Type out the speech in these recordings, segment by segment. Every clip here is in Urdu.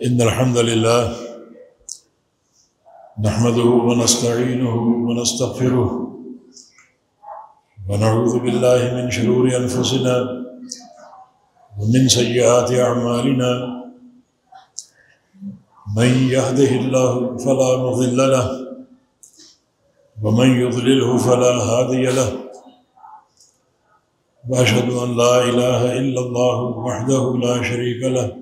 إن الحمد لله نحمده ونستعينه ونستغفره ونعوذ بالله من شرور أنفسنا ومن سيئات أعمالنا من يهده الله فلا مضل له ومن يضلله فلا هادي له وأشهد أن لا إله إلا الله وحده لا شريك له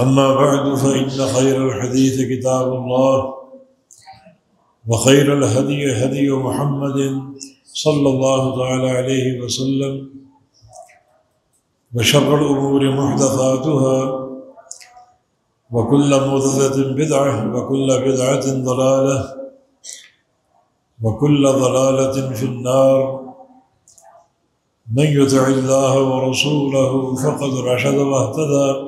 أما بعد، فإن خير الحديث كتاب الله، وخير الهدي هدي محمد صلى الله تعالى عليه وسلم، وشر الأمور محدثاتها، وكل محدثة بدعة، وكل بدعة ضلالة، وكل ضلالة في النار. من يطع الله ورسوله فقد رشد واهتدى.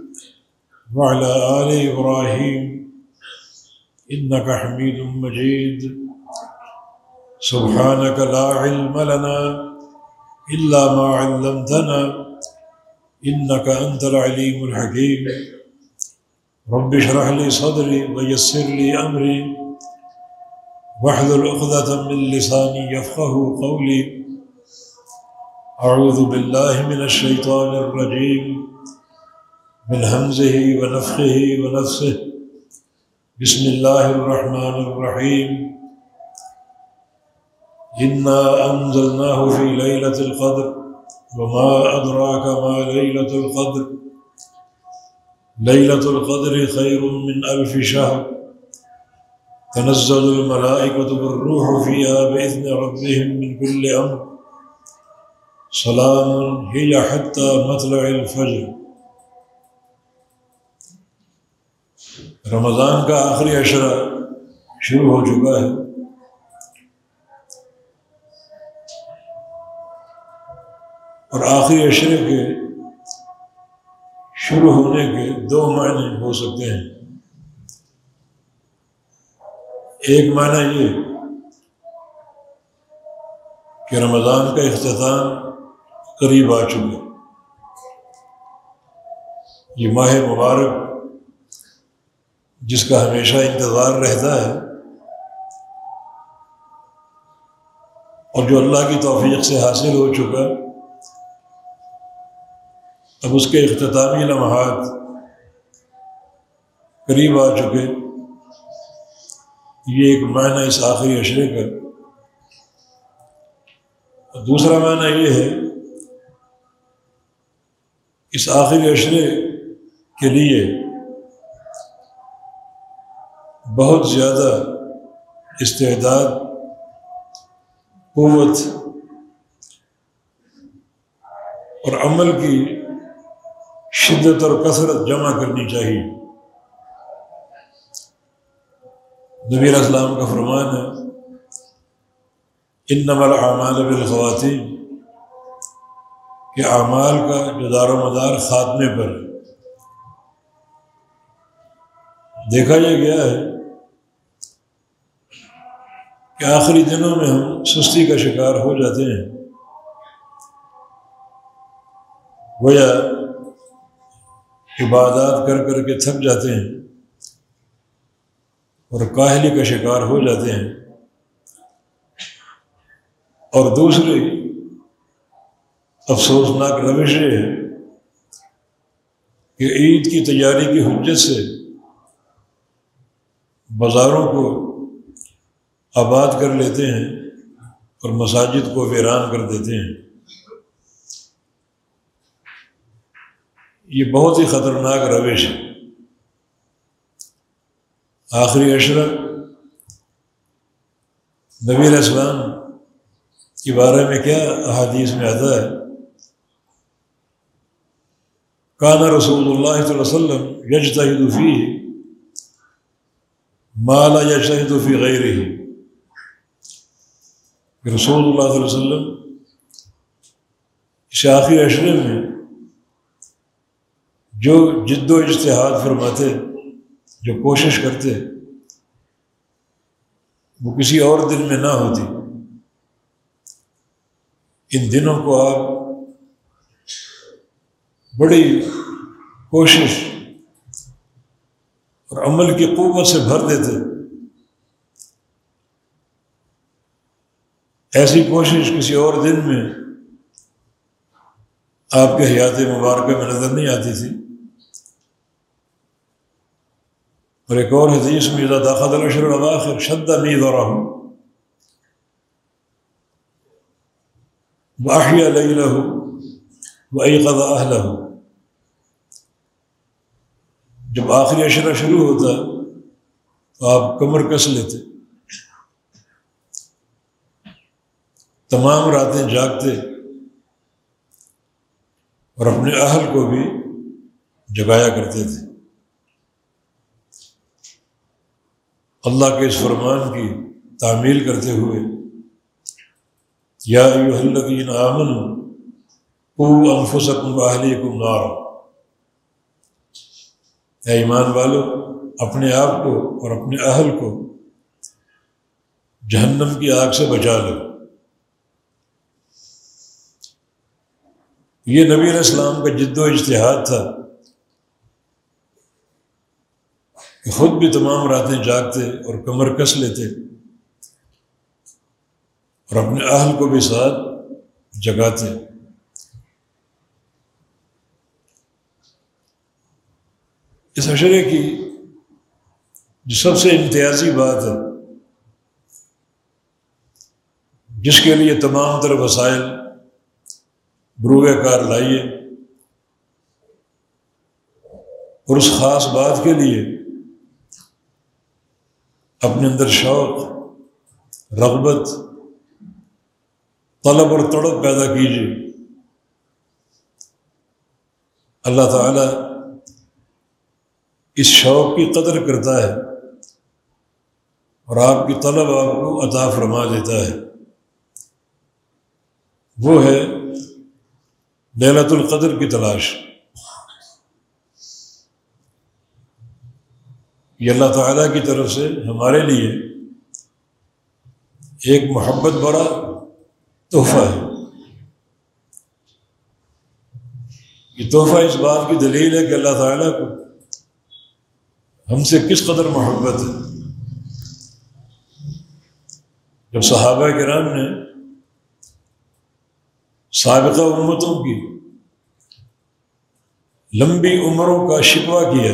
وعلى آل إبراهيم إنك حميد مجيد. سبحانك لا علم لنا إلا ما علمتنا إنك أنت العليم الحكيم. رب اشرح لي صدري ويسر لي أمري واحلل عقدة من لساني يفقه قولي. أعوذ بالله من الشيطان الرجيم. من همزه ونفخه ونفسه. بسم الله الرحمن الرحيم. إنا أنزلناه في ليلة القدر وما أدراك ما ليلة القدر. ليلة القدر خير من ألف شهر. تنزل الملائكة بالروح فيها بإذن ربهم من كل أمر. سلام هي حتى مطلع الفجر. رمضان کا آخری عشرہ شروع ہو چکا ہے۔ اور آخری عشرے کے شروع ہونے کے دو معنی ہو سکتے ہیں۔ ایک معنی یہ کہ رمضان کا اختتام قریب آ چکا یہ ماہ مبارک جس کا ہمیشہ انتظار رہتا ہے اور جو اللہ کی توفیق سے حاصل ہو چکا، اب اس کے اختتامی لمحات قریب آ چکے۔ یہ ایک معنی اس آخری اشرے کا۔ اور دوسرا معنی یہ ہے، اس آخری اشرے کے لیے بہت زیادہ استعداد، قوت اور عمل کی شدت اور کثرت جمع کرنی چاہیے۔ نبی اسلام کا فرمان ہے ان نمل اعمال بالخواتین کہ اعمال کا جو دار و مدار خاتمے پر دیکھا یہ گیا ہے کہ آخری دنوں میں ہم سستی کا شکار ہو جاتے ہیں۔ گویا عبادات کر کر کے تھک جاتے ہیں اور کاہلی کا شکار ہو جاتے ہیں۔ اور دوسری افسوسناک روش یہ ہے کہ عید کی تیاری کی حجت سے بازاروں کو آباد کر لیتے ہیں اور مساجد کو ویران کر دیتے ہیں۔ یہ بہت ہی خطرناک روش ہے۔ آخری اشرف نبی علیہ السلام کے بارے میں کیا احادیث میں آتا ہے؟ کانا رسول اللہ صلی اللہ علیہ وسلم یجتہدفی مالا یجتہدفی غیر ہی رسول اللہ علیہ وسلم اس آخری اشرے میں جو جد و اجتہاد فرماتے، جو کوشش کرتے، وہ کسی اور دن میں نہ ہوتی۔ ان دنوں کو آپ بڑی کوشش اور عمل کی قوت سے بھر دیتے۔ ایسی کوشش کسی اور دن میں آپ کے حیات مبارکہ میں نظر نہیں آتی تھی۔ اور ایک اور حدیث میں داخل الشر الواخر شدہ نیند اور رہا ہوں لہو وہ اہل ہو جب آخری اشرا شروع ہوتا تو آپ کمر کس لیتے؟ تمام راتیں جاگتے اور اپنے اہل کو بھی جگایا کرتے تھے۔ اللہ کے اس فرمان کی تعمیل کرتے ہوئے یا الذین آمن کو انفسکم اہلیکم نار اے ایمان والو، اپنے آپ کو اور اپنے اہل کو جہنم کی آگ سے بچا لو۔ یہ نبی علیہ السلام کا جد و اجتہاد تھا۔ کہ خود بھی تمام راتیں جاگتے اور کمر کس لیتے اور اپنے اہل کو بھی ساتھ جگاتے۔ اس اشرے کی جو سب سے امتیازی بات ہے، جس کے لیے تمام تر وسائل بروئے کار لائیے۔ اور اس خاص بات کے لیے اپنے اندر شوق، رغبت، طلب اور تڑپ پیدا کیجیے۔ اللہ تعالیٰ اس شوق کی قدر کرتا ہے اور آپ کی طلب آپ کو عطا فرما دیتا ہے۔ وہ ہے للت القدر کی تلاش۔ یہ اللہ تعالیٰ کی طرف سے ہمارے لیے ایک محبت بڑا تحفہ ہے۔ یہ تحفہ اس بات کی دلیل ہے کہ اللہ تعالیٰ کو ہم سے کس قدر محبت ہے۔ جب صحابہ کرام نے سابقہ امتوں کی لمبی عمروں کا شکوہ کیا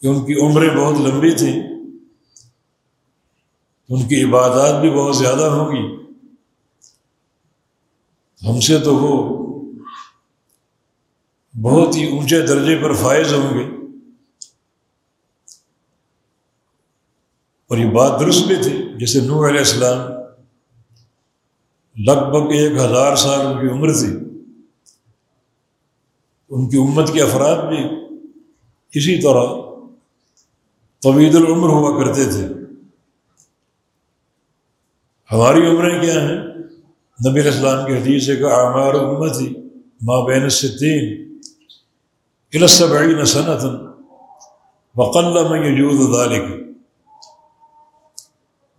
کہ ان کی عمریں بہت لمبی تھیں، ان کی عبادات بھی بہت زیادہ ہوں گی۔ ہم سے تو وہ بہت ہی اونچے درجے پر فائز ہوں گے۔ اور یہ بات درست بھی تھی، جیسے نور علیہ السلام لگ بھگ ایک ہزار سال ان کی عمر تھی۔ ان کی امت کے افراد بھی اسی طرح طویل العمر ہوا کرتے تھے۔ ہماری عمریں کیا ہیں؟ نبی علیہ السلام کی حدیث ہے کہ اعمار امت ہی ماں بین الستین السبعین صنعت وقل میں یجود ذالک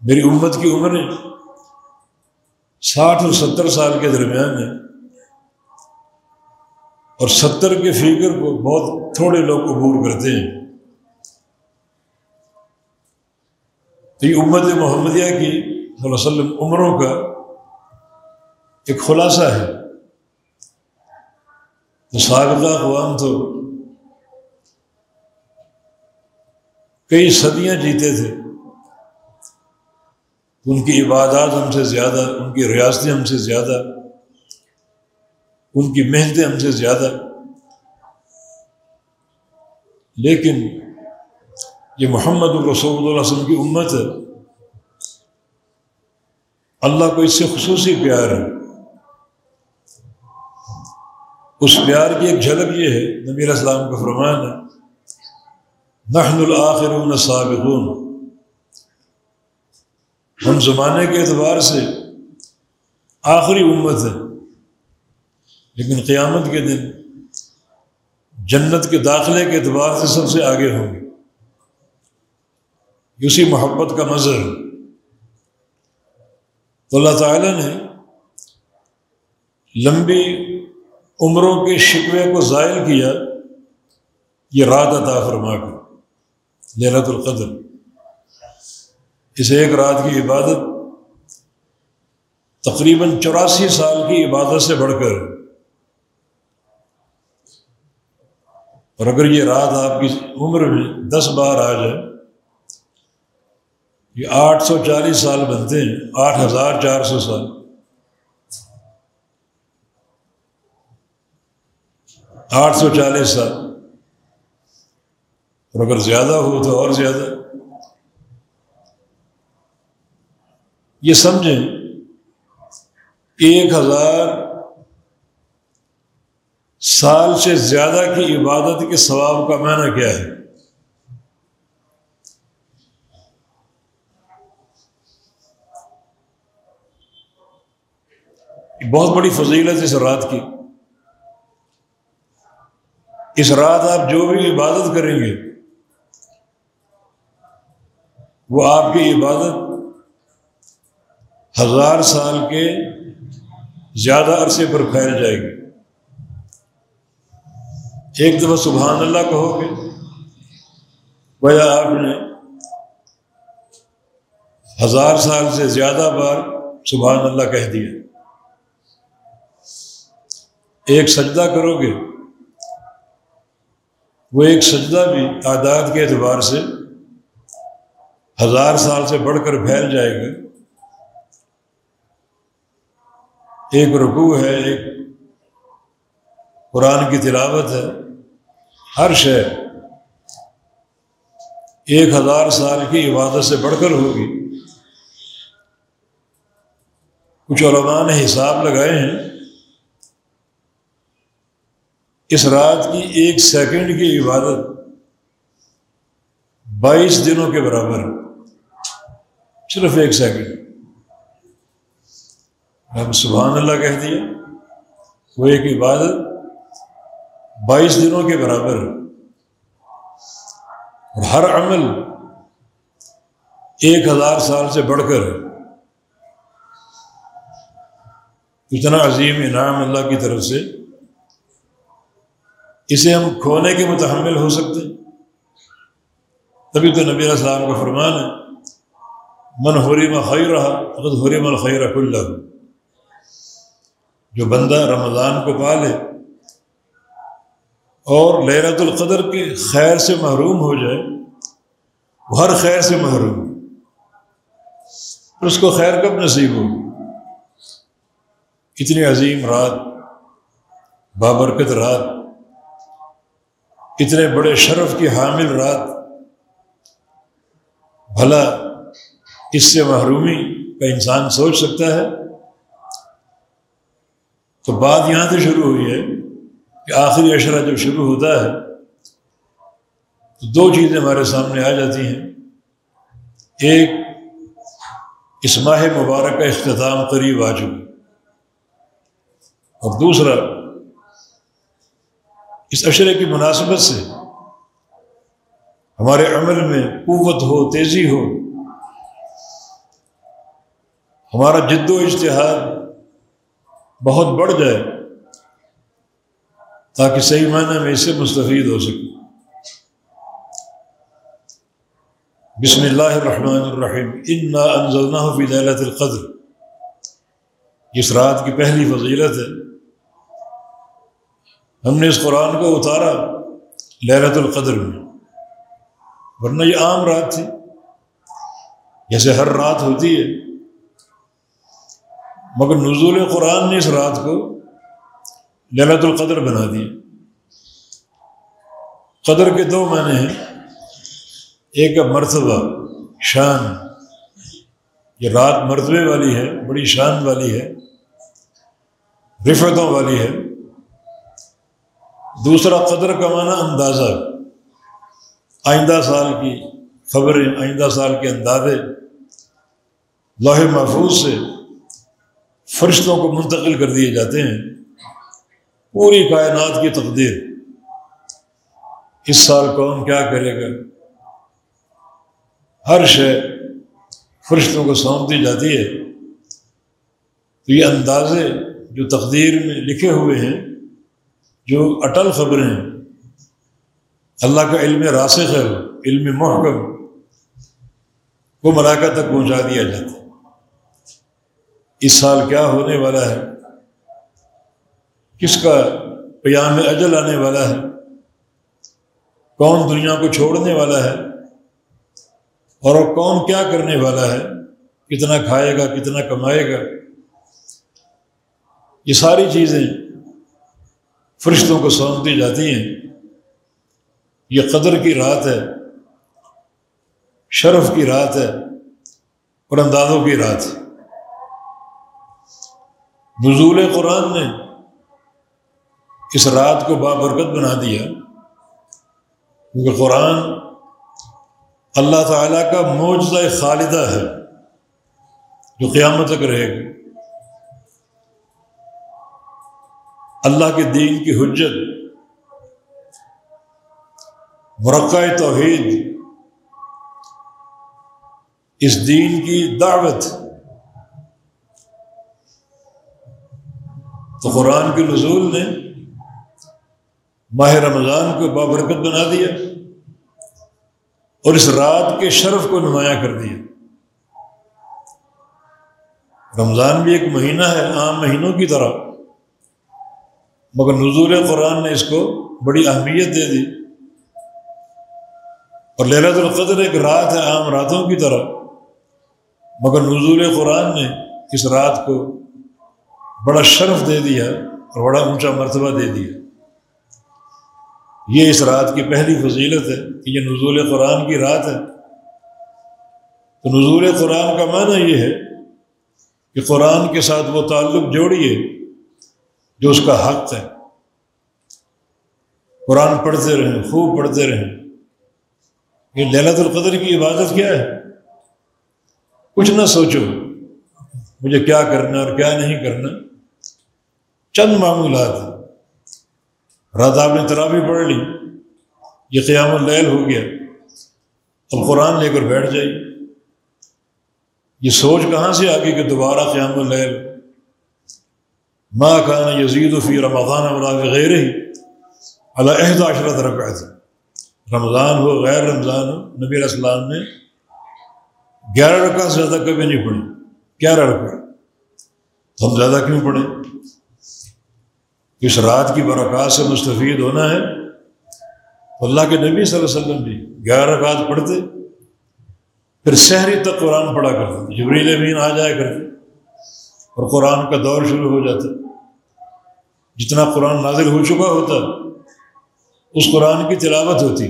میری امت کی عمریں ساٹھ اور ستر سال کے درمیان ہے۔ اور ستر کے فکر کو بہت تھوڑے لوگ عبور کرتے ہیں۔ تو یہ امت محمدیہ کی صلی اللہ علیہ وسلم عمروں کا ایک خلاصہ ہے۔ تو سابقہ اقوام تو کئی صدیاں جیتے تھے۔ ان کی عبادات ہم سے زیادہ، ان کی ریاستیں ہم سے زیادہ، ان کی محنتیں ہم سے زیادہ۔ لیکن یہ محمد الرسول اللہ علیہ وسلم کی امت ہے۔ اللہ کو اس سے خصوصی پیار ہے۔ اس پیار کی ایک جھلک یہ ہے، نبی علیہ السلام کا فرمان ہے، نحن الآخرون سابقون ہم زمانے کے اعتبار سے آخری امت ہے لیکن قیامت کے دن جنت کے داخلے کے اعتبار سے سب سے آگے ہوں گے۔ اسی محبت کا مظہر تو اللہ تعالیٰ نے لمبی عمروں کے شکوے کو زائل کیا، یہ رات عطا فرما کر للت القدر۔ اس ایک رات کی عبادت تقریباً چوراسی سال کی عبادت سے بڑھ کر اور اگر یہ رات آپ کی عمر میں دس بار آ جائے، یہ آٹھ سو چالیس سال بنتے ہیں، آٹھ ہزار چار سو سال۔ آٹھ سو چالیس سال۔ اور اگر زیادہ ہو تو اور زیادہ۔ یہ سمجھیں، ایک ہزار سال سے زیادہ کی عبادت کے ثواب کا معنی کیا ہے؟ بہت بڑی فضیلت اس رات کی۔ اس رات آپ جو بھی عبادت کریں گے، وہ آپ کی عبادت ہزار سال کے زیادہ عرصے پر پھیل جائے گی۔ ایک دفعہ سبحان اللہ کہو گے گویا آپ نے ہزار سال سے زیادہ بار سبحان اللہ کہہ دیا۔ ایک سجدہ کرو گے، وہ ایک سجدہ بھی تعداد کے اعتبار سے ہزار سال سے بڑھ کر پھیل جائے گا۔ ایک رکوع ہے، ایک قرآن کی تلاوت ہے۔ ہر شہر ایک ہزار سال کی عبادت سے بڑھ کر ہوگی۔ کچھ علماء نے حساب لگائے ہیں، اس رات کی ایک سیکنڈ کی عبادت بائیس دنوں کے برابر صرف ایک سیکنڈ۔ اب سبحان اللہ کہہ دیا وہ ایک عبادت بائیس دنوں کے برابر اور ہر عمل ایک ہزار سال سے بڑھ کر اتنا عظیم انعام اللہ کی طرف سے۔ اسے ہم کھونے کے متحمل ہو سکتے تبھی تو نبی علیہ السلام کا فرمان ہے، من ہوری میں خیر رہا ہوری من خیر کل جو بندہ رمضان کو پالے اور لہرت القدر کے خیر سے محروم ہو جائے، وہ ہر خیر سے محروم۔ اس کو خیر کب نصیب ہو؟ کتنی عظیم رات، بابرکت رات، اتنے بڑے شرف کی حامل رات۔ بھلا اس سے محرومی کا انسان سوچ سکتا ہے۔ تو بات یہاں سے شروع ہوئی ہے کہ آخری اشرا جب شروع ہوتا ہے، تو دو چیزیں ہمارے سامنے آ جاتی ہیں۔ ایک، اس ماہ مبارک کا اختتام قریب آ چکا اور دوسرا، اس اشرے کی مناسبت سے ہمارے عمل میں قوت ہو، تیزی ہو۔ ہمارا جد و اشتہار بہت بڑھ جائے تاکہ صحیح معنی میں اس سے مستفید ہو سکے۔ بسم اللہ الرحمن الرحیم۔ انا انزلناہ فی لیلت القدر۔ جس رات کی پہلی فضیلت ہے۔ ہم نے اس قرآن کو اتارا لہرت القدر میں۔ ورنہ یہ عام رات تھی۔ جیسے ہر رات ہوتی ہے۔ مگر نزول قرآن نے اس رات کو للت القدر بنا دیا۔ قدر کے دو معنی ہیں۔ ایک مرتبہ، شان۔ یہ رات مرتبے والی ہے، بڑی شان والی ہے رفتوں والی ہے۔ دوسرا، قدر کا معنی اندازہ۔ آئندہ سال کی خبریں، آئندہ سال کے اندازے۔ لوہے محفوظ سے فرشتوں کو منتقل کر دیے جاتے ہیں۔ پوری کائنات کی تقدیر۔ اس سال کون کیا کرے گا؟ ہر شے فرشتوں کو سونپ دی جاتی ہے۔ تو یہ اندازے جو تقدیر میں لکھے ہوئے ہیں، جو اٹل خبریں ہیں، اللہ کا علم راسخ ہے، علم محکم وہ مراکہ تک پہنچا دیا جاتا ہے۔ اس سال کیا ہونے والا ہے؟ کس کا قیام اجل آنے والا ہے؟ کون دنیا کو چھوڑنے والا ہے؟ اور وہ کون کیا کرنے والا ہے؟ کتنا کھائے گا، کتنا کمائے گا؟ یہ ساری چیزیں فرشتوں کو سونپ جاتی ہیں۔ یہ قدر کی رات ہے، شرف کی رات ہے اور اندازوں کی رات ہے۔ نزول قرآن نے اس رات کو بابرکت بنا دیا کیونکہ قرآن اللہ تعالیٰ کا معجزہ خالدہ ہے جو قیامت تک رہے گا۔ اللہ کے دین کی حجت مرقع توحید، اس دین کی دعوت تو قرآن کے نزول نے ماہ رمضان کو بابرکت بنا دیا اور اس رات کے شرف کو نمایاں کر دیا۔ رمضان بھی ایک مہینہ ہے، عام مہینوں کی طرح۔ مگر نزول قرآن نے اس کو بڑی اہمیت دے دی۔ اور لہرت القدر ایک رات ہے، عام راتوں کی طرح۔ مگر نزول قرآن نے اس رات کو بڑا شرف دے دیا اور بڑا اونچا مرتبہ دے دیا یہ اس رات کی پہلی فضیلت ہے کہ یہ نزول قرآن کی رات ہے۔ تو نزول قرآن کا معنی یہ ہے کہ قرآن کے ساتھ وہ تعلق جوڑیے جو اس کا حق ہے۔ قرآن پڑھتے رہیں، خوب پڑھتے رہیں۔ یہ للت القدر کی عبادت کیا ہے؟ کچھ نہ سوچو۔ مجھے کیا کرنا اور کیا نہیں کرنا؟ چند معمولات ہیں۔ رات آپ نے ترابی پڑھ لی۔ یہ قیام اللیل ہو گیا۔ اب قرآن لے کر بیٹھ جائیے یہ سوچ کہاں سے آگے کہ دوبارہ قیام اللیل؟ ماں کھانا یزید و فی رمضان غیر ہی اللہ عہد عشرت رکھا تھا رمضان ہو، غیر رمضان ہو۔ نبی علیہ السلام نے گیارہ رکعت سے زیادہ کبھی نہیں پڑھی۔ گیارہ رکعت تو ہم زیادہ کیوں پڑھیں؟ اس رات کی برکات سے مستفید ہونا ہے۔ اللہ کے نبی صلی اللہ علیہ وسلم بھی گیارہ رکعت پڑھتے، پھر شہری تک قرآن پڑھا کرتے۔ جبریل امین آ جایا کرتے، اور قرآن کا دور شروع ہو جاتا۔ جتنا قرآن نازل ہو چکا ہوتا، اس قرآن کی تلاوت ہوتی۔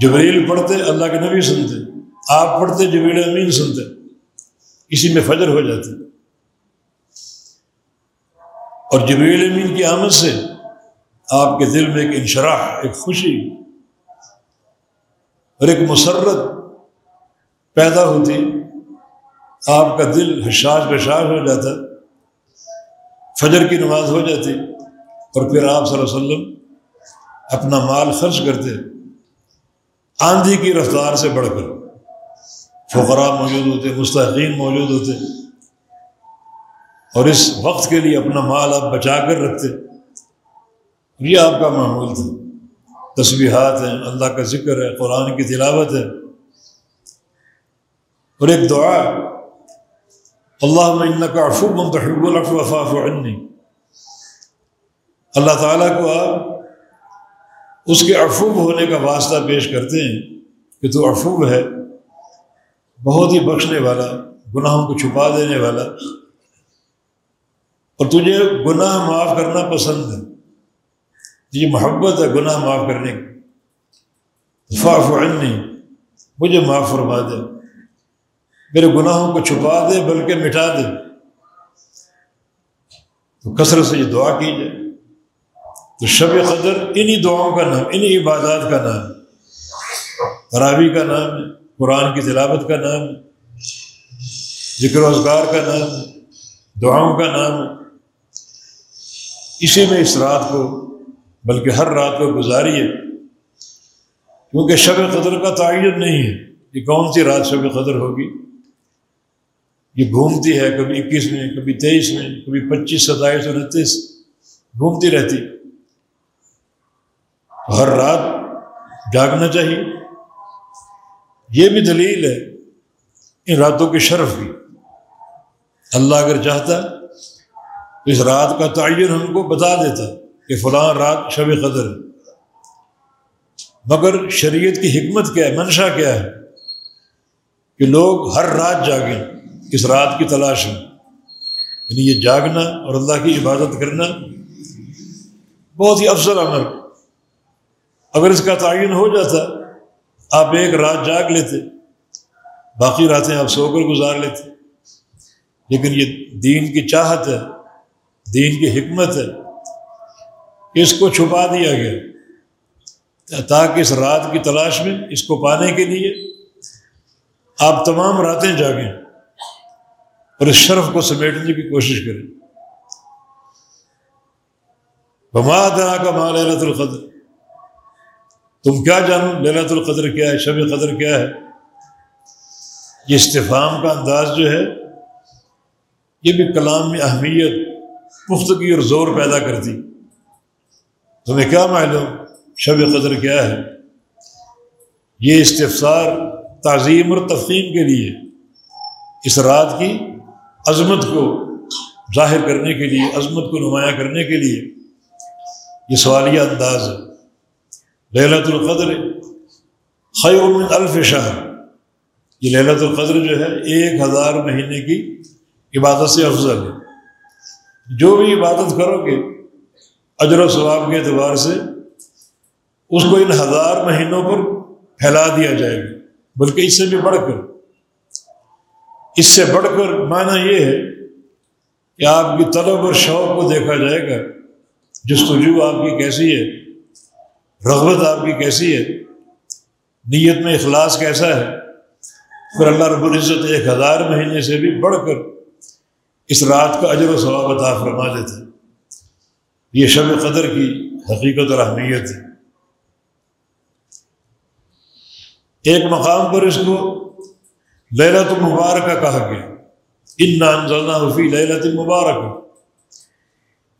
جبریل پڑھتے، اللہ کے نبی سنتے۔ آپ پڑھتے، جبریل امین سنتے۔ اسی میں فجر ہو جاتی۔ اور جبریل امین کی آمد سے آپ کے دل میں ایک انشراح، ایک خوشی اور ایک مسرت پیدا ہوتی۔ آپ کا دل حشاش بشاش ہو جاتا۔ فجر کی نماز ہو جاتی اور پھر آپ صلی اللہ علیہ وسلم اپنا مال خرچ کرتے، آندھی کی رفتار سے بڑھ کر۔ فقراء موجود ہوتے مستحقین موجود ہوتے اور اس وقت کے لیے اپنا مال آپ بچا کر رکھتے یہ آپ کا معمول تھا۔ تصویحات ہیں، اللہ کا ذکر ہے، قرآن کی تلاوت ہے۔ اور ایک دعا اللہ میں کا افو منتخب الفو افاف عنی۔ اللہ تعالیٰ کو آپ اس کے افوب ہونے کا واسطہ پیش کرتے ہیں کہ تو افوب ہے۔ بہت ہی بخشنے والا، گناہوں کو چھپا دینے والا۔ اور تجھے گناہ معاف کرنا پسند ہے۔ یہ محبت ہے گناہ معاف کرنے کی۔ فاف عنی، مجھے معاف فرما دے۔ میرے گناہوں کو چھپا دے، بلکہ مٹا دے۔ تو کثرت سے یہ دعا کی جائے تو شب قدر انہی دعاؤں کا نام، انہی عبادات کا نام تراوی کا نام ہے۔ قرآن کی تلاوت کا نام ہے ذکر روزگار کا نام ہے دعاؤں کا نام۔ ہے اسی میں اس رات کو، بلکہ ہر رات کو گزاری ہے۔ کیونکہ شب قدر کا تعین نہیں ہے۔ کہ کون سی رات شب قدر ہوگی؟ یہ گھومتی ہے کبھی اکیس میں، کبھی تیئیس میں، کبھی پچیس، ستائیس انتیس۔ گھومتی رہتی۔ ہر رات جاگنا چاہیے۔ یہ بھی دلیل ہے ان راتوں کے شرف کی اللہ اگر چاہتا تو اس رات کا تعین ہم کو بتا دیتا کہ فلاں رات شب قدر ہے۔ مگر شریعت کی حکمت کیا ہے؟ منشا کیا ہے؟ کہ لوگ ہر رات جاگیں، اس رات کی تلاش میں۔ یعنی یہ جاگنا اور اللہ کی عبادت کرنا بہت ہی افضل عمل۔ اگر اس کا تعین ہو جاتا آپ ایک رات جاگ لیتے، باقی راتیں آپ سو کر گزار لیتے۔ لیکن یہ دین کی چاہت ہے، دین کی حکمت ہے۔ اس کو چھپا دیا گیا۔ تاکہ اس رات کی تلاش میں اس کو پانے کے لیے آپ تمام راتیں جاگیں اور اس شرف کو سمیٹنے کی کوشش کریں۔ بما دنا کا مال للت القدر۔ تم کیا جانو؟ للت القدر کیا ہے؟ شب قدر کیا ہے؟ یہ استفام کا انداز جو ہے، یہ بھی کلام میں اہمیت، پختگی اور زور پیدا کرتی۔ تمہیں کیا معلوم؟ شب قدر کیا ہے؟ یہ استفسار تعظیم اور تفہیم کے لیے، اس رات کی عظمت کو ظاہر کرنے کے لیے، عظمت کو نمایاں کرنے کے لیے، یہ سوالیہ انداز ہے۔ لہلت القدر خیر من الف شہر۔ یہ لہلت القدر جو ہے، ایک ہزار مہینے کی عبادت سے افضل ہے۔ جو بھی عبادت کرو گے، اجر و ثواب کے اعتبار سے اس کو ان ہزار مہینوں پر پھیلا دیا جائے گا۔ بلکہ اس سے بھی بڑھ کر۔ اس سے بڑھ کر معنی یہ ہے کہ آپ کی طلب اور شوق کو دیکھا جائے گا، جستجو آپ کی کیسی ہے۔ رغبت آپ کی کیسی ہے؟ نیت میں اخلاص کیسا ہے؟ پھر اللہ رب العزت ایک ہزار مہینے سے بھی بڑھ کر اس رات کا اجر و ثواب عطا فرما دیتے یہ شب قدر کی حقیقت اور اہمیت ہے۔ ایک مقام پر اس کو لہلت المبارکہ کہا گیا۔ ان نان حفیع لہلت المبارک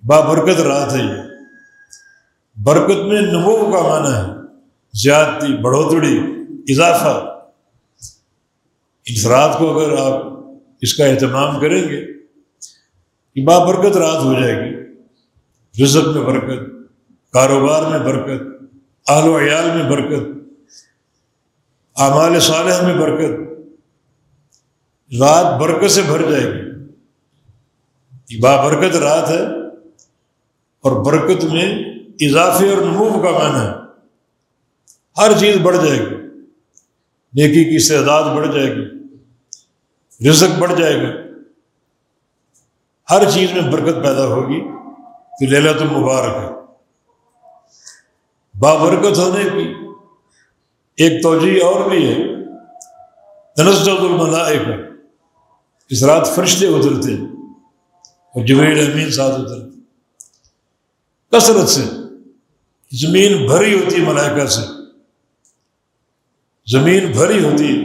بابرکت رات ہے یہ۔ برکت میں نمو کا معنی ہے زیادتی، بڑھوتڑی، اضافہ۔ اس رات کو اگر آپ اس کا اہتمام کریں گے کہ بابرکت رات ہو جائے گی، رزق میں برکت، کاروبار میں برکت آل و عیال میں برکت، اعمال صالح میں برکت، رات برکت سے بھر جائے گی۔ یہ بابرکت رات ہے اور برکت میں اضافے اور نمو کا معنی ہے۔ ہر چیز بڑھ جائے گی۔ نیکی کی استعداد بڑھ جائے گی۔ رزق بڑھ جائے گا۔ ہر چیز میں برکت پیدا ہوگی۔ تو للت المبارک ہے۔ بابرکت ہونے کی ایک توجہ اور بھی ہے۔ تنزل الملائکہ۔ اس رات فرشتے اترتے اور جبریل امین ساتھ اتر کثرت سے۔ زمین بھری ہوتی ملائکہ سے۔ زمین بھری ہوتی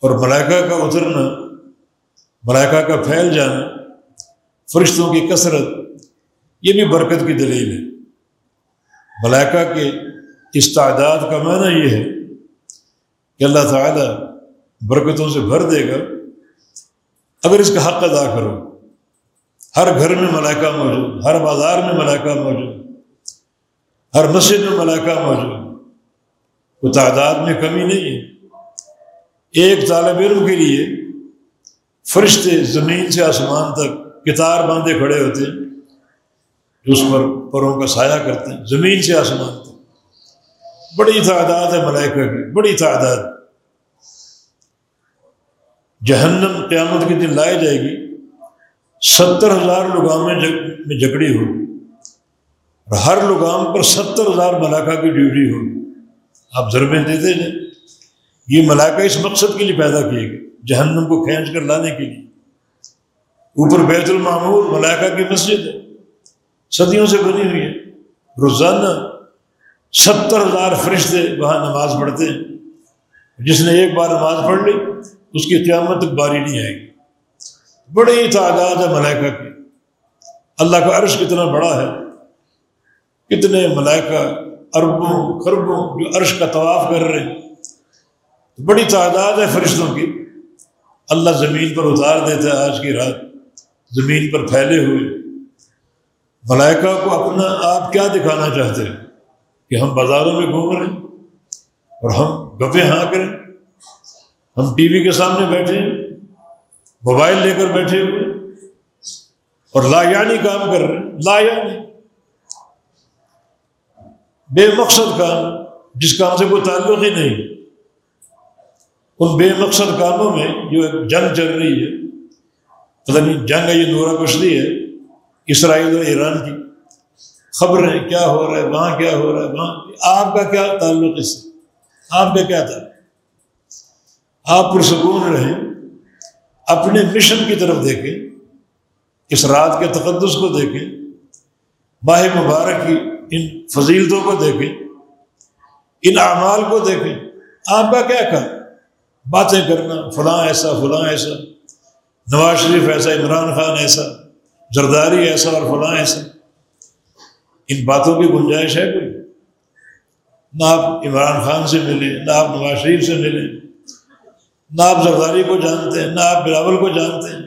اور ملائکہ کا اترنا، ملائکہ کا پھیل جانا، فرشتوں کی کثرت، یہ بھی برکت کی دلیل ہے۔ ملائکہ کے اس تعداد کا معنی یہ ہے کہ اللہ تعالیٰ برکتوں سے بھر دے گا۔ اگر اس کا حق ادا کرو، ہر گھر میں ملائکہ موجود، ہر بازار میں ملائکہ موجود ہر مسجد میں ملائکہ موجود وہ تعداد میں کمی نہیں ہے۔ ایک طالب علم کے لیے فرشتے زمین سے آسمان تک کتار باندھے کھڑے ہوتے ہیں۔ جو اس پر پروں کا سایہ کرتے ہیں۔ زمین سے آسمان تک۔ بڑی تعداد ہے ملائکہ کی۔ بڑی تعداد۔ جہنم قیامت کے دن لائی جائے گی۔ ستر ہزار لگام میں جکڑی ہوگی۔ اور ہر لگام پر ستر ہزار ملاقہ کی ڈیوٹی ہوگی۔ آپ ضربیں دیتے جائیں یہ ملاقہ اس مقصد کے لیے پیدا کیے گئے، جہنم کو کھینچ کر لانے کے لیے۔ اوپر بیت المعمور ملاقہ کی مسجد ہے۔ صدیوں سے بنی ہوئی ہے۔ روزانہ ستر ہزار فرشتے وہاں نماز پڑھتے ہیں۔ جس نے ایک بار نماز پڑھ لی، اس کی قیامت تک باری نہیں آئے گی۔ بڑی تعداد ہے ملائکہ کی۔ اللہ کا عرش کتنا بڑا ہے۔ کتنے ملائکہ اربوں خربوں جو عرش کا طواف کر رہے ہیں۔ بڑی تعداد ہے فرشتوں کی۔ اللہ زمین پر اتار دیتا ہے آج کی رات۔ زمین پر پھیلے ہوئے۔ ملائکہ کو اپنا آپ کیا دکھانا چاہتے ہیں؟ کہ ہم بازاروں میں گھوم رہے ہیں اور ہم گپے ہاں کریں۔ ہم ٹی وی کے سامنے بیٹھے ہیں۔ موبائل لے کر بیٹھے ہوئے اور لا یعنی کام کر رہے ہیں۔ لا یعنی۔ بے مقصد کام، جس کام سے کوئی تعلق ہی نہیں۔ ان بے مقصد کاموں میں جو ایک جنگ چل رہی ہے، پتہ نہیں جنگ ہے یہ نورا کشتی ہے، اسرائیل اور ایران کی خبریں کیا ہو رہا ہے، وہاں کیا ہو رہا ہے، وہاں۔ آپ کا کیا تعلق اس سے؟ آپ کا کیا تعلق؟ آپ پرسکون رہیں، اپنے مشن کی طرف دیکھیں، اس رات کے تقدس کو دیکھیں باہ مبارک کی ان فضیلتوں کو دیکھیں، ان اعمال کو دیکھیں۔ آپ کا کیا کہا باتیں کرنا، فلاں ایسا فلاں ایسا۔ نواز شریف ایسا، عمران خان ایسا۔ زرداری ایسا اور فلاں ایسا۔ ان باتوں کی گنجائش ہے کوئی؟ نہ آپ عمران خان سے ملیں، نہ آپ نواز شریف سے ملیں۔ نہ آپ زرداری کو جانتے ہیں، نہ آپ بلاول کو جانتے ہیں۔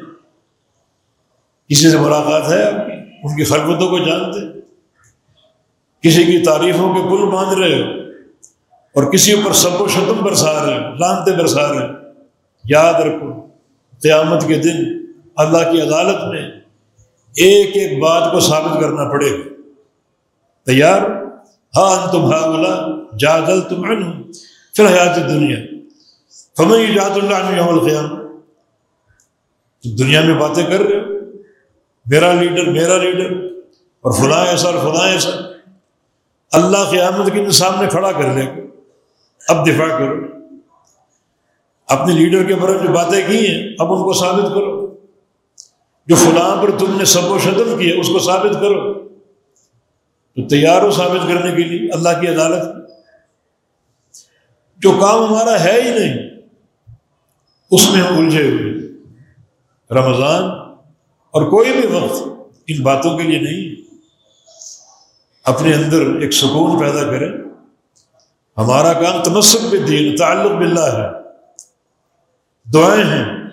کسی سے ملاقات ہے آپ کی؟ ان کی خربتوں کو جانتے ہیں؟ کسی کی تعریفوں کے پل باندھ رہے ہو اور کسی اوپر سب و شتم برسا رہے ہو، لانتے برسا رہے یاد رکھو، قیامت کے دن اللہ کی عدالت میں ایک ایک بات کو ثابت کرنا پڑے گا۔ تیار؟ ہاں تم ہاں بولا جا دل تم پھر حیات دنیا ہمیں ایجاد اللہ یوم القیام تو دنیا میں باتیں کر رہے ہو، میرا لیڈر میرا لیڈر، اور فلاں ایسا اور فلاں ایسا۔ اللہ قیامت کے سامنے کھڑا کر لے اب دفاع کرو۔ اپنے لیڈر کے بارے جو باتیں کی ہیں، اب ان کو ثابت کرو۔ جو فلاں پر تم نے سب و شدم کیا اس کو ثابت کرو۔ تو تیار ہو ثابت کرنے کے لیے اللہ کی عدالت۔ جو کام ہمارا ہے ہی نہیں، اس میں ہم الجھے ہوئے۔ رمضان اور کوئی بھی وقت ان باتوں کے لیے نہیں۔ اپنے اندر ایک سکون پیدا کریں۔ ہمارا کام تمسک بھی دین، تعلق باللہ ہے۔ دعائیں ہیں۔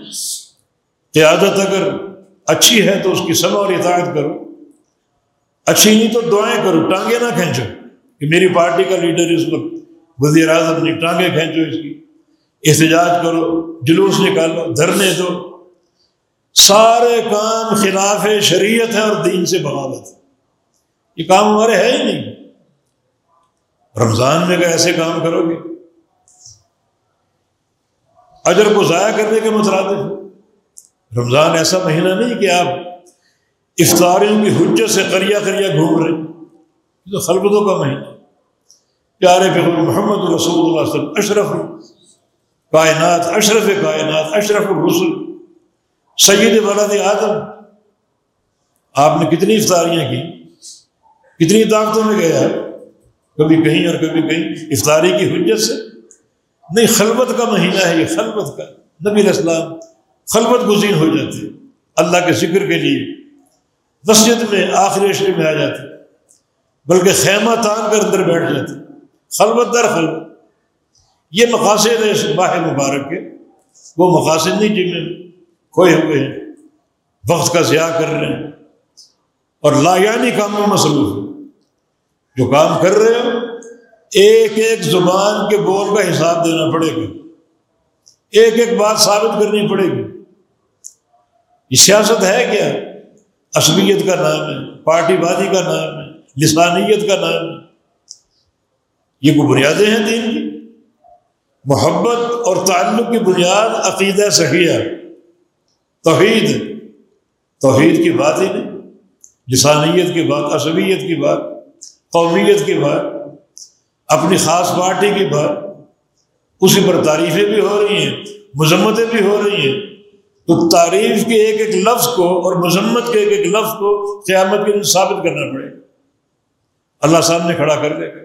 قیادت اگر اچھی ہے تو اس کی سما اور اطاعت کرو۔ اچھی نہیں تو دعائیں کرو، ٹانگیں نہ کھینچو۔ کہ میری پارٹی کا لیڈر اس وقت وزیر اعظم نہیں، ٹانگیں کھینچو اس کی۔ احتجاج کرو، جلوس نکالو، دھرنے دو۔ سارے کام خلاف شریعت ہے اور دین سے بغاوت۔ ہے یہ کام ہمارے ہے ہی نہیں۔ رمضان میں اگر ایسے کام کرو گے؟ اجر کو ضائع کرنے کے مترادف رمضان ایسا مہینہ نہیں کہ آپ افطاریوں کی حجت سے کریا کریا گھوم رہے تو خلبتوں کا مہینہ پیارے فکر محمد رسول اللہ صلی اللہ علیہ وسلم اشرف کائنات اشرف کائنات اشرف الرسل۔ سید ولد آدم۔ آپ نے کتنی افطاریاں کی؟ کتنی طاقتوں میں گیا کبھی کہیں اور کبھی کہیں افطاری کی حجت سے۔ نہیں خلبت کا مہینہ ہے یہ خلبت کا۔ نبی السلام خلبت گزین ہو جاتے اللہ کے ذکر کے لیے۔ مسجد میں، آخری عشرے میں آ جاتے بلکہ خیمہ تان کر اندر بیٹھ جاتے خلبت در خلبت یہ مقاصد ہے اس باہ مبارک کے۔ وہ مقاصد نہیں جن میں کھوئے ہوئے ہیں، وقت کا ضیاع کر رہے ہیں۔ اور لا یعنی کام میں مصروف۔ جو کام کر رہے ہو، ایک ایک زبان کے بول کا حساب دینا پڑے گا۔ ایک ایک بات ثابت کرنی پڑے گی۔ یہ سیاست ہے کیا؟ عصبیت کا نام ہے، پارٹی بازی کا نام ہے، لسانیت کا نام ہے۔ یہ کوئی بنیادیں ہیں دین کی؟ محبت اور تعلق کی بنیاد عقیدہ صحیح توحید۔ توحید کی بات ہی نہیں۔ لسانیت کی بات، عصبیت کی بات، قومیت کی بات، اپنی خاص پارٹی کی بات، اسی پر تعریفیں بھی ہو رہی ہیں، مذمتیں بھی ہو رہی ہیں۔ تو تعریف کے ایک ایک لفظ کو اور مذمت کے ایک ایک لفظ کو قیامت کے لیے ثابت کرنا پڑے۔ گا اللہ سامنے کھڑا کر دے گا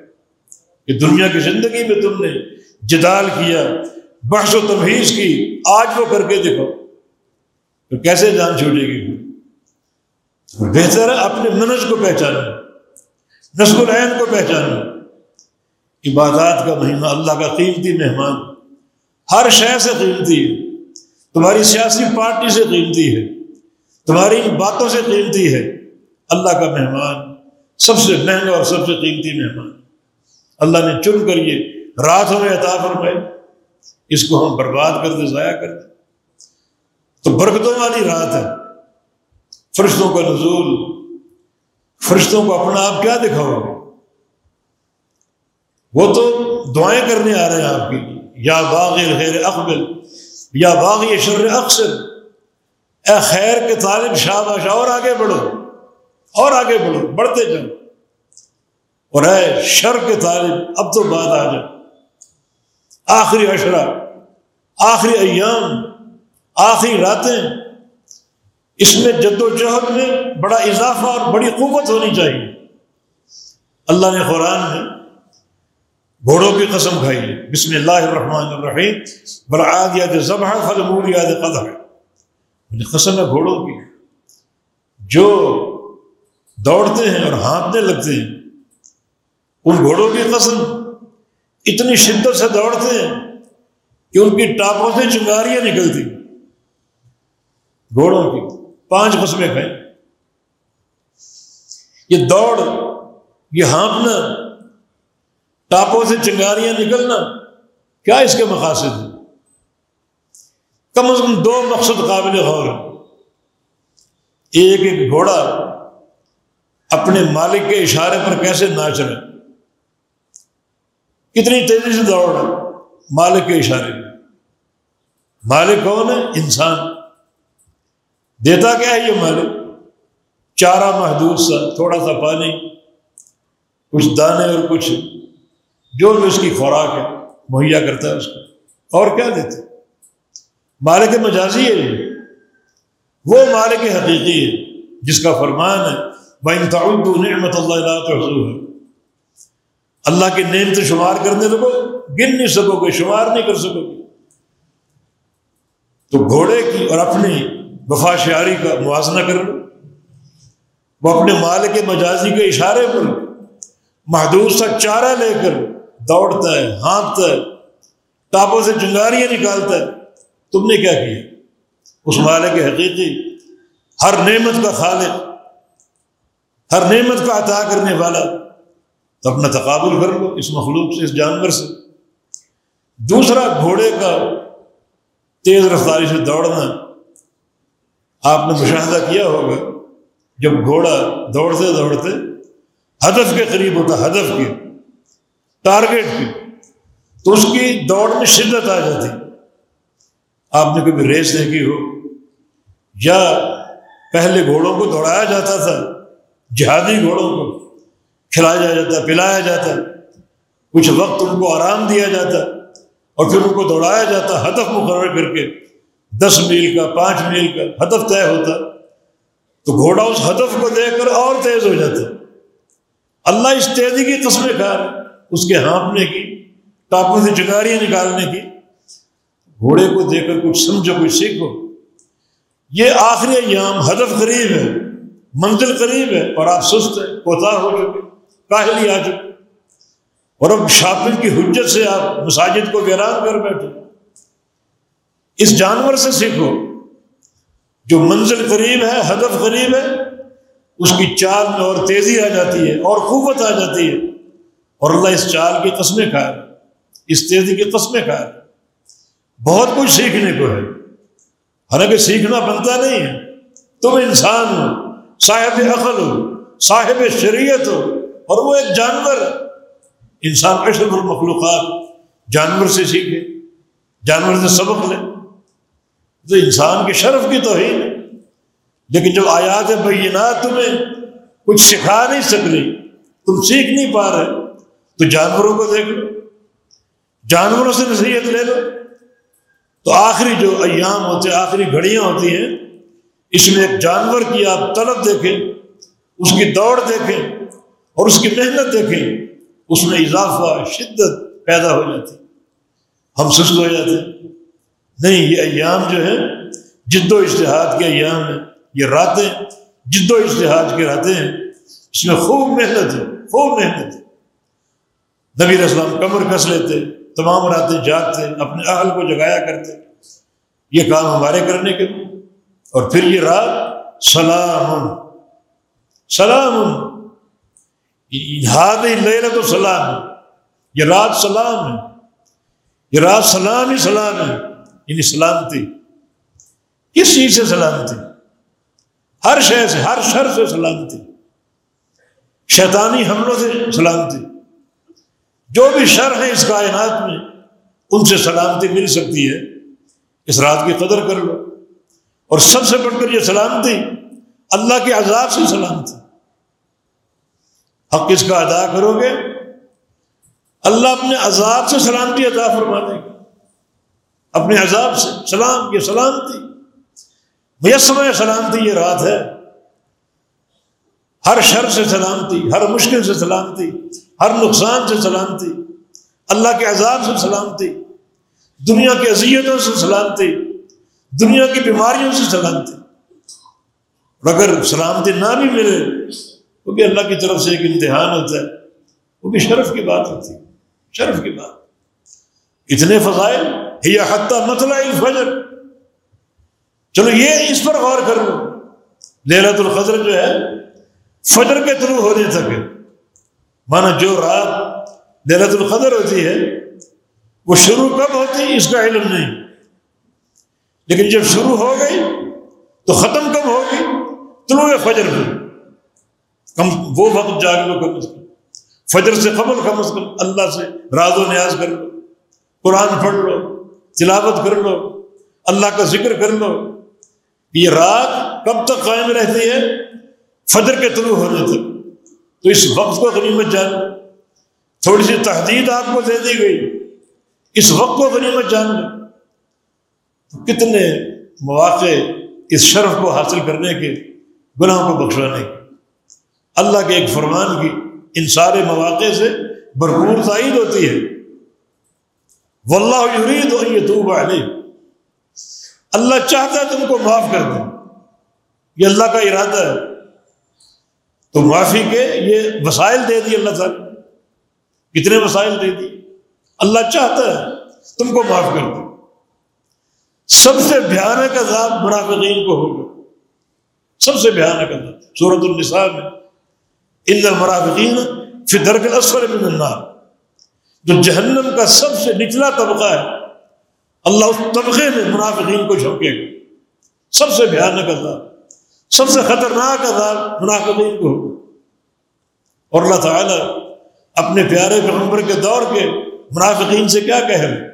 کہ دنیا کی زندگی میں تم نے جدال کیا، بحث و تمہیز کی، آج وہ کر کے دیکھو تو کیسے جان چھوٹے گی؟ بہتر ہے اپنے منج کو پہچانا نسب العین کو پہچانا عبادات کا مہینہ، اللہ کا قیمتی مہمان۔ ہر شے سے قیمتی ہے۔ تمہاری سیاسی پارٹی سے قیمتی ہے۔ تمہاری باتوں سے قیمتی ہے۔ اللہ کا مہمان، سب سے مہنگا اور سب سے قیمتی مہمان۔ اللہ نے چن کر یہ رات ہمیں عطا فرمائے اس کو ہم برباد کر دیں ضائع کر دیں تو برکتوں والی رات ہے۔ فرشتوں کا نزول، فرشتوں کو اپنا آپ کیا دکھاؤ؟ گے وہ تو دعائیں کرنے آ رہے ہیں آپ کی، یا باغ خیر اقبل، یا باغی شر اکثر اے خیر کے طالب شاہ اور آگے بڑھو، اور آگے بڑھو، بڑھتے جاؤ۔ اور اے شر کے طالب، اب تو بات آ جائے۔ آخری اشرا آخری ایام، آخری راتیں اس میں جد و جہد میں بڑا اضافہ اور بڑی قوت ہونی چاہیے۔ اللہ نے قرآن میں گھوڑوں کی قسم کھائی ہے۔ بسم اللہ الرحمن الرحیم۔ برآد یاد ذبح فل یاد قدر یعنی قسم ہے گھوڑوں کی۔ جو دوڑتے ہیں اور ہانپنے لگتے ہیں، ان گھوڑوں کی قسم اتنی شدت سے دوڑتے ہیں کہ ان کی ٹاپوں سے چنگاریاں نکلتی۔ گھوڑوں کی۔ پانچ قسمیں کھائیں۔ یہ دوڑ، یہ ہانپنا، ٹاپوں سے چنگاریاں نکلنا، کیا اس کے مقاصد ہیں؟ کم از کم دو مقصد قابل غور ایک ایک گھوڑا اپنے مالک کے اشارے پر کیسے ناچ رہے کتنی تیزی سے دوڑ رہا مالک کے اشارے مالک کون ہے؟ انسان۔ دیتا کیا ہے یہ مالک چارہ محدود سا، تھوڑا سا پانی، کچھ دانے اور کچھ جو بھی اس کی خوراک ہے، مہیا کرتا ہے اس کو۔ اور کیا دیتے مالک مجازی ہے یہ۔ وہ مالک حقیقی ہے، جس کا فرمان ہے وہ نعمت اللہ حضور ہے اللہ کے نیم شمار کرنے لگو گن نہیں سکو گے، شمار نہیں کر سکو گے۔ تو گھوڑے کی اور اپنی وفا شعاری کا موازنہ کر لو، وہ اپنے مالک مجازی کے اشارے پر محدود سا چارہ لے کر دوڑتا ہے ہانکتا ہے، ٹاپوں سے چنگاریاں نکالتا ہے۔ تم نے کیا کیا؟ اس مالک حقیقی ہر نعمت کا خالق، ہر نعمت کا عطا کرنے والا۔ تو اپنا تقابل کر لو اس مخلوق سے، اس جانور سے۔ دوسرا گھوڑے کا تیز رفتاری سے دوڑنا۔ آپ نے مشاہدہ کیا ہوگا جب گھوڑا دوڑتے دوڑتے ہدف کے قریب ہوتا، ہدف کے، ٹارگیٹ کی تو اس کی دوڑ میں شدت آ جاتی۔ آپ نے کبھی ریس دیکھی ہو؟ یا پہلے گھوڑوں کو دوڑایا جاتا تھا، جہادی گھوڑوں کو کھلایا جاتا، پلایا جاتا، کچھ وقت ان کو آرام دیا جاتا اور پھر ان کو دوڑایا جاتا، ہدف مقرر کر کے دس میل کا، پانچ میل کا ہدف طے ہوتا۔ تو گھوڑا اس ہدف کو دیکھ کر اور تیز ہو جاتا۔ اللہ اس تیزی کی قسمیں کھا رہے اس کے ہانپنے کی، ٹاپوں سے چگاریاں نکالنے کی۔ گھوڑے کو دیکھ کر کچھ سمجھو، کچھ سیکھو۔ یہ آخری ایام ہدف قریب ہے، منزل قریب ہے اور آپ سست ہیں کوتا ہو چکے، کاہلی آ چکے۔ اور اب شاپنگ کی حجت سے آپ مساجد کو ویران کر بیٹھے۔ اس جانور سے سیکھو۔ جو منزل قریب ہے، ہدف قریب ہے، اس کی چال میں اور تیزی آ جاتی ہے اور قوت آ جاتی ہے۔ اور اللہ اس چال کی قسمیں کھائے اس تیزی کی قسمیں کھائے بہت کچھ سیکھنے کو ہے۔ حالانکہ سیکھنا بنتا نہیں ہے۔ تم انسان ہو، صاحب عقل ہو، صاحب شریعت ہو، اور وہ ایک جانور انسان اشرف المخلوقات جانور سے سیکھے، جانور سے سبق لے۔ تو انسان کے شرف کی توہین ہے۔ لیکن جب آیات بینات تمہیں کچھ سکھا نہیں سکتی تم سیکھ نہیں پا رہے، تو جانوروں کو دیکھ لو۔ جانوروں سے نصیحت لے لو۔ تو آخری جو ایام ہوتے، آخری گھڑیاں ہوتی ہیں، اس میں ایک جانور کی آپ طلب دیکھیں، اس کی دوڑ دیکھیں اور اس کی محنت دیکھیں، اس میں اضافہ شدت پیدا ہو جاتی۔ ہم سست ہو جاتے ہیں۔ نہیں، یہ ایام جو ہے جد و اشتہاد کے ایام ہیں، یہ راتیں، جد و اشتہاد کے راتیں ہیں۔ اس میں خوب محنت ہے، خوب محنت ہے۔ نبی اسلام کمر کس لیتے، تمام راتیں جاگتے، اپنے اہل کو جگایا کرتے۔ یہ کام ہمارے کرنے کے اور پھر یہ رات سلام سلام۔ ہاد لے تو سلام یہ رات سلام ہے۔ یہ رات سلام ہی سلام ہے۔ یعنی سلامتی۔ کس چیز سے سلامتی؟ ہر شے سے، ہر شر سے سلامتی۔ شیطانی حملوں سے سلامتی۔ جو بھی شر ہیں اس کائنات میں، ان سے سلامتی مل سکتی ہے۔ اس رات کی قدر کر لو۔ اور سب سے بڑھ کر یہ سلامتی، اللہ کے عذاب سے سلامتی۔ حق کس کا ادا کرو گے۔ اللہ اپنے عذاب سے سلامتی ادا فرما دے گا۔ اپنے عذاب سے، سلام یہ سلامتی۔ میسم سلامتی یہ رات ہے۔ ہر شر سے سلامتی، ہر مشکل سے سلامتی، ہر نقصان سے سلامتی۔ اللہ کے عذاب سے سلامتی، دنیا کی اذیتوں سے سلامتی، دنیا کی بیماریوں سے سلامتی۔ اور اگر سلامتی نہ بھی ملے وہ بھی اللہ کی طرف سے ایک امتحان ہوتا ہے۔ وہ بھی شرف کی بات ہوتی ہے، شرف کی بات۔ اتنے فضائل یا حتیٰ مطلع الفجر۔ چلو یہ اس پر غور کر لو لہلت القدر جو ہے، فجر کے طرو ہونے تک مانا جو رات لہلت القدر ہوتی ہے، وہ شروع کب ہوتی اس کا علم نہیں۔ لیکن جب شروع ہو گئی، تو ختم کب ہوگی طلوع فجر میں۔ کم، وہ وقت جاگ لو کم از کم۔ فجر سے قبل کم از کم۔ اللہ سے راز و نیاز کر لو۔ قرآن پڑھ لو۔ تلاوت کر لو اللہ کا ذکر کر لو یہ رات کب تک قائم رہتی ہے؟ فجر کے طلوع ہونے تک۔ تو اس وقت کو غنیمت جان۔ تھوڑی سی تحدید آپ کو دے دی گئی۔ اس وقت کو غنیمت جان۔ لو کتنے مواقع اس شرف کو حاصل کرنے کے، گناہوں کو بخشوانے کے۔ اللہ کے ایک فرمان کی ان سارے مواقع سے بھرپور تائید ہوتی ہے۔ واللہ یرید ان یتوب علیہ اللہ چاہتا ہے تم کو معاف کر دے. یہ اللہ کا ارادہ ہے. تو معافی کے یہ وسائل دے دی اللہ تعالیٰ. کتنے وسائل دے دی. اللہ چاہتا ہے تم کو معاف کر دے. سب سے بھیانک عذاب منافقین کو ہوگا. سب سے بھیانک عذاب. صورت النساء میں. ان المرافقین فی درک الاسفل من النار. جو جہنم کا سب سے نچلا طبقہ ہے، اللہ اس طبقے میں منافقین کو جھونکے گا۔ سب سے بھیانک عذاب، سب سے خطرناک عذاب منافقین کو اور اللہ تعالیٰ اپنے پیارے پیغمبر کے دور کے منافقین سے کیا کہہ رہے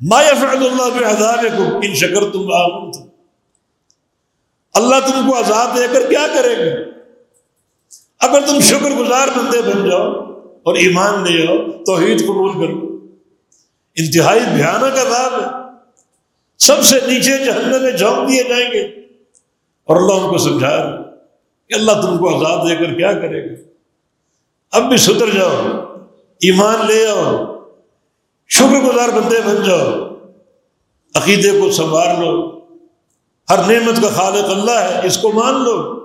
ما يفعل اللہ بعذاب کو ان شکر تم تم اللہ تم کو عذاب دے کر کیا کرے گا؟ اگر تم شکر گزار بندے بن جاؤ اور ایمان لے آؤ، توحید قبول کر لو انتہائی بھیانک عذاب ہے۔ سب سے نیچے جہنم میں جھونک دیے جائیں گے۔ اور اللہ ان کو سمجھا رہا کہ اللہ تم کو عذاب دے کر کیا کرے گا۔ اب بھی سدھر جاؤ، ایمان لے آؤ۔ شکر گزار بندے بن جاؤ۔ عقیدے کو سنبھال لو۔ ہر نعمت کا خالق اللہ ہے، اس کو مان لو۔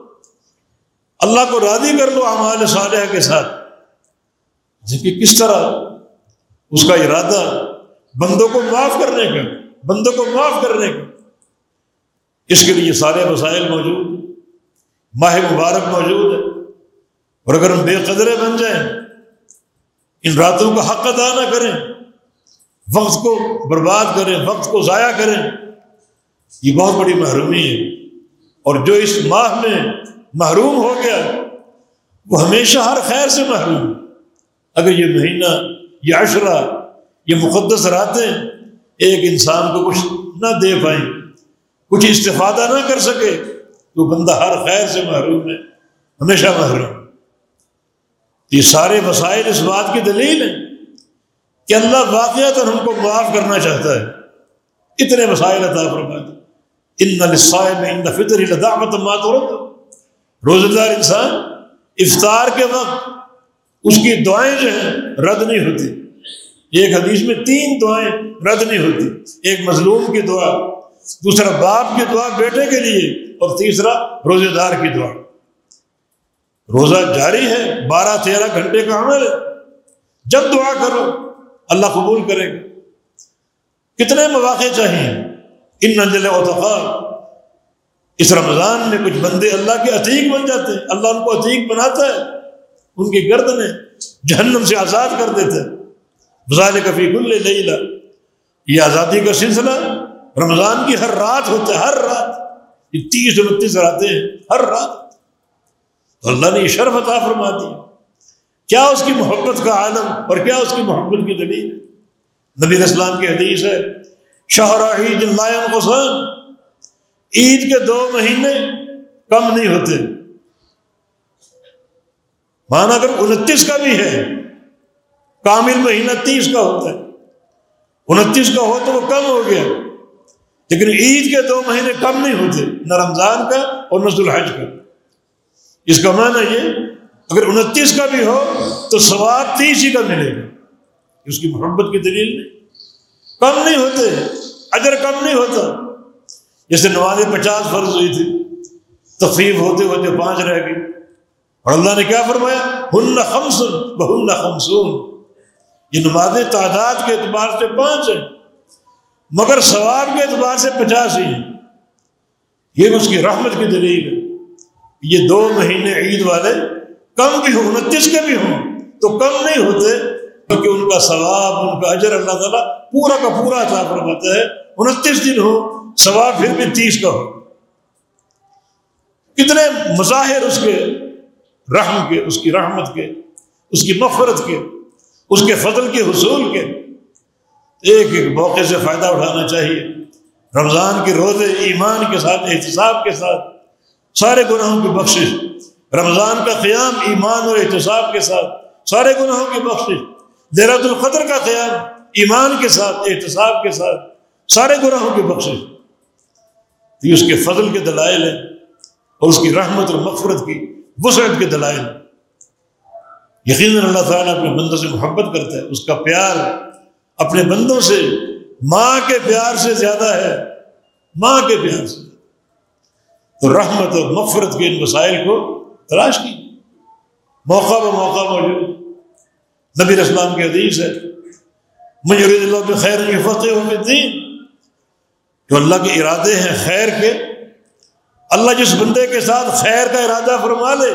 اللہ کو راضی کر لو اعمال صالح کے ساتھ۔ کہ کس طرح اس کا ارادہ بندوں کو معاف کرنے کا، بندوں کو معاف کرنے کا۔ اس کے لیے سارے مسائل موجود ہیں۔ ماہ مبارک موجود ہے۔ اور اگر ہم بے قدرے بن جائیں، ان راتوں کا حق ادا نہ کریں، وقت کو برباد کریں، وقت کو ضائع کریں، یہ بہت بڑی محرومی ہے۔ اور جو اس ماہ میں محروم ہو گیا، وہ ہمیشہ ہر خیر سے محروم اگر یہ مہینہ، یہ عشرہ، یہ مقدس راتیں ایک انسان کو کچھ نہ دے پائیں، کچھ استفادہ نہ کر سکے، تو بندہ ہر خیر سے محروم ہے، ہمیشہ محروم۔ یہ سارے مسائل اس بات کی دلیل ہے کہ اللہ واقعات ہم کو معاف کرنا چاہتا ہے۔ اتنے مسائل عطا فرماتے ان ان فطر دعوت مات روزہ دار انسان، افطار کے وقت اس کی دعائیں جو ہیں، رد نہیں ہوتی۔ ایک حدیث میں تین دعائیں رد نہیں ہوتی۔ ایک مظلوم کی دعا، دوسرا باپ کی دعا بیٹے کے لیے، اور تیسرا روزے دار کی دعا۔ روزہ جاری ہے، بارہ تیرہ گھنٹے کا عمل ہے۔ جب دعا کرو، اللہ قبول کرے گا۔ کتنے مواقع چاہیے؟ ان نجل اوتقار اس رمضان میں کچھ بندے اللہ کے عتیق بن جاتے ہیں۔ اللہ ان کو عتیق بناتا ہے۔ ان کی گردنیں جہنم سے آزاد کر دیتے بزال کفی کل لیلا یہ آزادی کا سلسلہ رمضان کی ہر رات ہوتا ہے، ہر رات۔ یہ تیس انتیس راتیں ہیں، ہر رات۔ تو اللہ نے یہ شرف عطا فرما دی۔ کیا اس کی محبت کا عالم اور کیا اس کی محبت کی دلیل؟ نبی اسلام کی حدیث ہے شاہراہ عید حسین عید کے دو مہینے کم نہیں ہوتے۔ مانا اگر انتیس کا بھی ہے، کامل مہینہ تیس کا ہوتا ہے۔ انتیس کا ہو تو وہ کم ہو گیا۔ لیکن عید کے دو مہینے کم نہیں ہوتے، نہ رمضان کا اور نہ الحج کا۔ اس کا معنی یہ، اگر انتیس کا بھی ہو تو ثواب تیس ہی کا ملے گا۔ اس کی محبت کی دلیل نہیں۔ کم نہیں ہوتے اگر کم نہیں ہوتا۔ جیسے نماز پچاس فرض ہوئی تھی تفریح ہوتے ہوتے پانچ رہ گئی۔ اور اللہ نے کیا فرمایا؟ ہن خمسن بہن خمسون۔ یہ نمازیں تعداد کے اعتبار سے پانچ ہیں، مگر ثواب کے اعتبار سے پچاس ہی ہیں۔ یہ اس کی رحمت کی دلیل ہے۔ یہ دو مہینے عید والے کم بھی ہوں، انتیس کے بھی ہوں۔ تو کم نہیں ہوتے کیونکہ ان کا ثواب، ان کا اجر اللہ تعالیٰ پورا کا پورا عطا فرماتا ہے۔ انتیس دن ہو ثواب پھر بھی تیس کا ہو۔ کتنے مظاہر اس کے رحم کے، اس کی رحمت کے، اس کی مفرت کے، اس کے فضل کے، حصول کے ایک ایک موقع سے فائدہ اٹھانا چاہیے۔ رمضان کے روزے ایمان کے ساتھ، احتساب کے ساتھ، سارے گناہوں کی بخشش۔ رمضان کا قیام ایمان اور احتساب کے ساتھ، سارے گناہوں کی بخشش۔ دیرت القدر کا قیام ایمان کے ساتھ، احتساب کے ساتھ، سارے گناہوں کی بخشش۔ یہ اس کے فضل کے دلائل ہیں اور اس کی رحمت اور مغفرت کی وسعت کے دلائل۔ یقیناً اللہ تعالیٰ اپنے بندوں سے محبت کرتا ہے، اس کا پیار اپنے بندوں سے، ماں کے پیار سے زیادہ ہے۔ ماں کے پیار سے۔ تو رحمت اور مغفرت کے ان مسائل کو تلاش کی۔ موقع ب موقع موجود۔ نبی اسلام کے حدیث ہے مجھے اللہ خیر کی فتح ہو دین جو اللہ کے ارادے ہیں خیر کے اللہ جس بندے کے ساتھ خیر کا ارادہ فرما لے،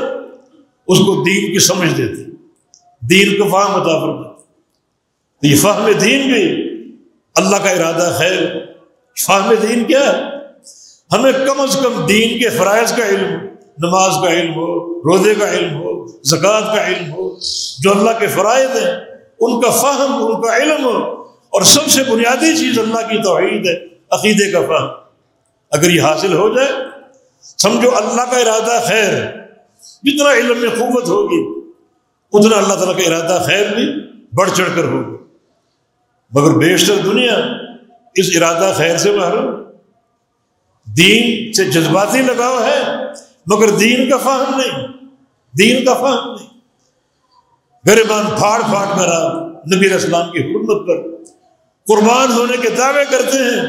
اس کو دین کی سمجھ دیتے دین کو فہم عطا فرما تو یہ فہم دین بھی اللہ کا ارادہ خیر۔ فہم دین کیا ہے؟ ہمیں کم از کم دین کے فرائض کا علم، نماز کا علم ہو، روزے کا علم ہو، زکوٰۃ کا علم ہو، جو اللہ کے فرائض ہیں، ان کا فہم، ان کا علم ہو۔ اور سب سے بنیادی چیز اللہ کی توحید ہے، عقیدے کا فہم۔ اگر یہ حاصل ہو جائے سمجھو اللہ کا ارادہ خیر جتنا علم میں قوت ہوگی، اتنا اللہ تعالیٰ کا ارادہ خیر بھی بڑھ چڑھ کر ہوگا۔ مگر بیشتر دنیا اس ارادہ خیر سے محروم۔ دین سے جذباتی لگاؤ ہے، مگر دین کا فہم نہیں۔ دین کا فہم نہیں۔ گربان پھاڑ پھاڑ کر نبی اسلام کی حکومت پر قربان ہونے کے دعوے کرتے ہیں،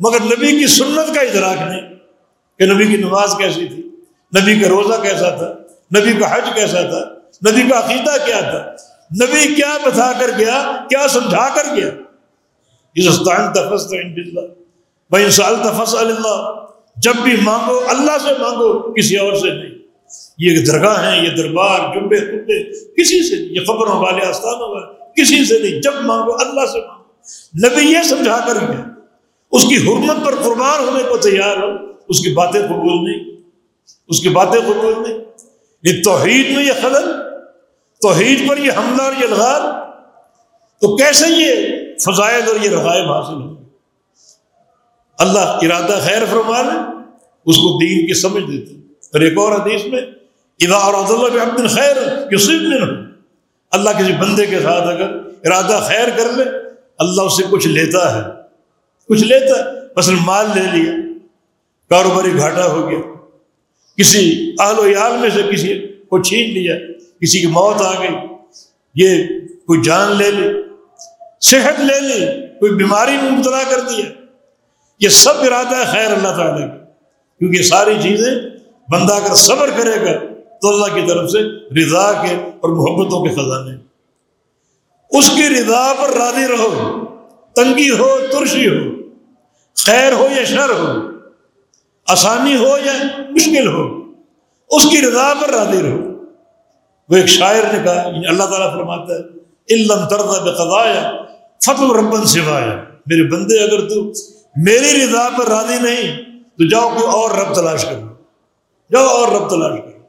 مگر نبی کی سنت کا ادراک نہیں۔ کہ نبی کی نماز کیسی تھی؟ نبی کا روزہ کیسا تھا؟ نبی کا حج کیسا تھا؟ نبی کا عقیدہ کیا تھا؟ نبی کیا بتا کر گیا، کیا سمجھا کر گیا؟ تفس بھائی سال تفس اللہ، جب بھی مانگو، اللہ سے مانگو، کسی اور سے نہیں۔ یہ درگاہ ہیں، یہ دربار جمبے کبے کسی سے نہیں، یہ خبروں والے، آستانوں والے، کسی سے نہیں، جب مانگو، اللہ سے مانگو۔ نبی یہ سمجھا کر گیا، اس کی حرمت پر قربان ہونے کو تیار ہو اس کی باتیں قبول نہیں، اس کی باتیں قبول نہیں۔ یہ توحید میں یہ خلل، توحید پر یہ حملہ اور یہ لغار تو کیسے یہ فضائد اور یہ رغائب حاصل ہوں؟ اللہ ارادہ خیر فرما لے، اس کو دین کی سمجھ دیتے۔ اور ایک اور حدیث میں ادا اور اللہ خیر یوسف میں اللہ کسی بندے کے ساتھ اگر ارادہ خیر کر لے، اللہ اس سے کچھ لیتا ہے۔ کچھ لیتا ہے، مثلا مال لے لیا۔ کاروباری گھاٹا ہو گیا۔ کسی آل و عیال میں سے کسی کو چھین لیا، کسی کی موت آ گئی، یہ کوئی جان لے لی، صحت لے لی، کوئی بیماری میں مبتلا کر دیا۔ یہ سب ارادہ ہے خیر اللہ تعالیٰ کا، کیونکہ یہ ساری چیزیں بندہ اگر صبر کرے گا تو اللہ کی طرف سے رضا کے اور محبتوں کے خزانے۔ اس کی رضا پر راضی رہو، تنگی ہو، ترشی ہو، خیر ہو یا شر ہو آسانی ہو یا مشکل ہو، اس کی رضا پر راضی رہو۔ وہ ایک شاعر نے کہا یعنی اللہ تعالیٰ فرماتا ہے علم تردا بقضایا فتح ربن سوایا۔ میرے بندے، اگر تو میری رضا پر راضی نہیں، تو جاؤ کوئی اور رب تلاش کرو۔ جاؤ اور رب تلاش کرو۔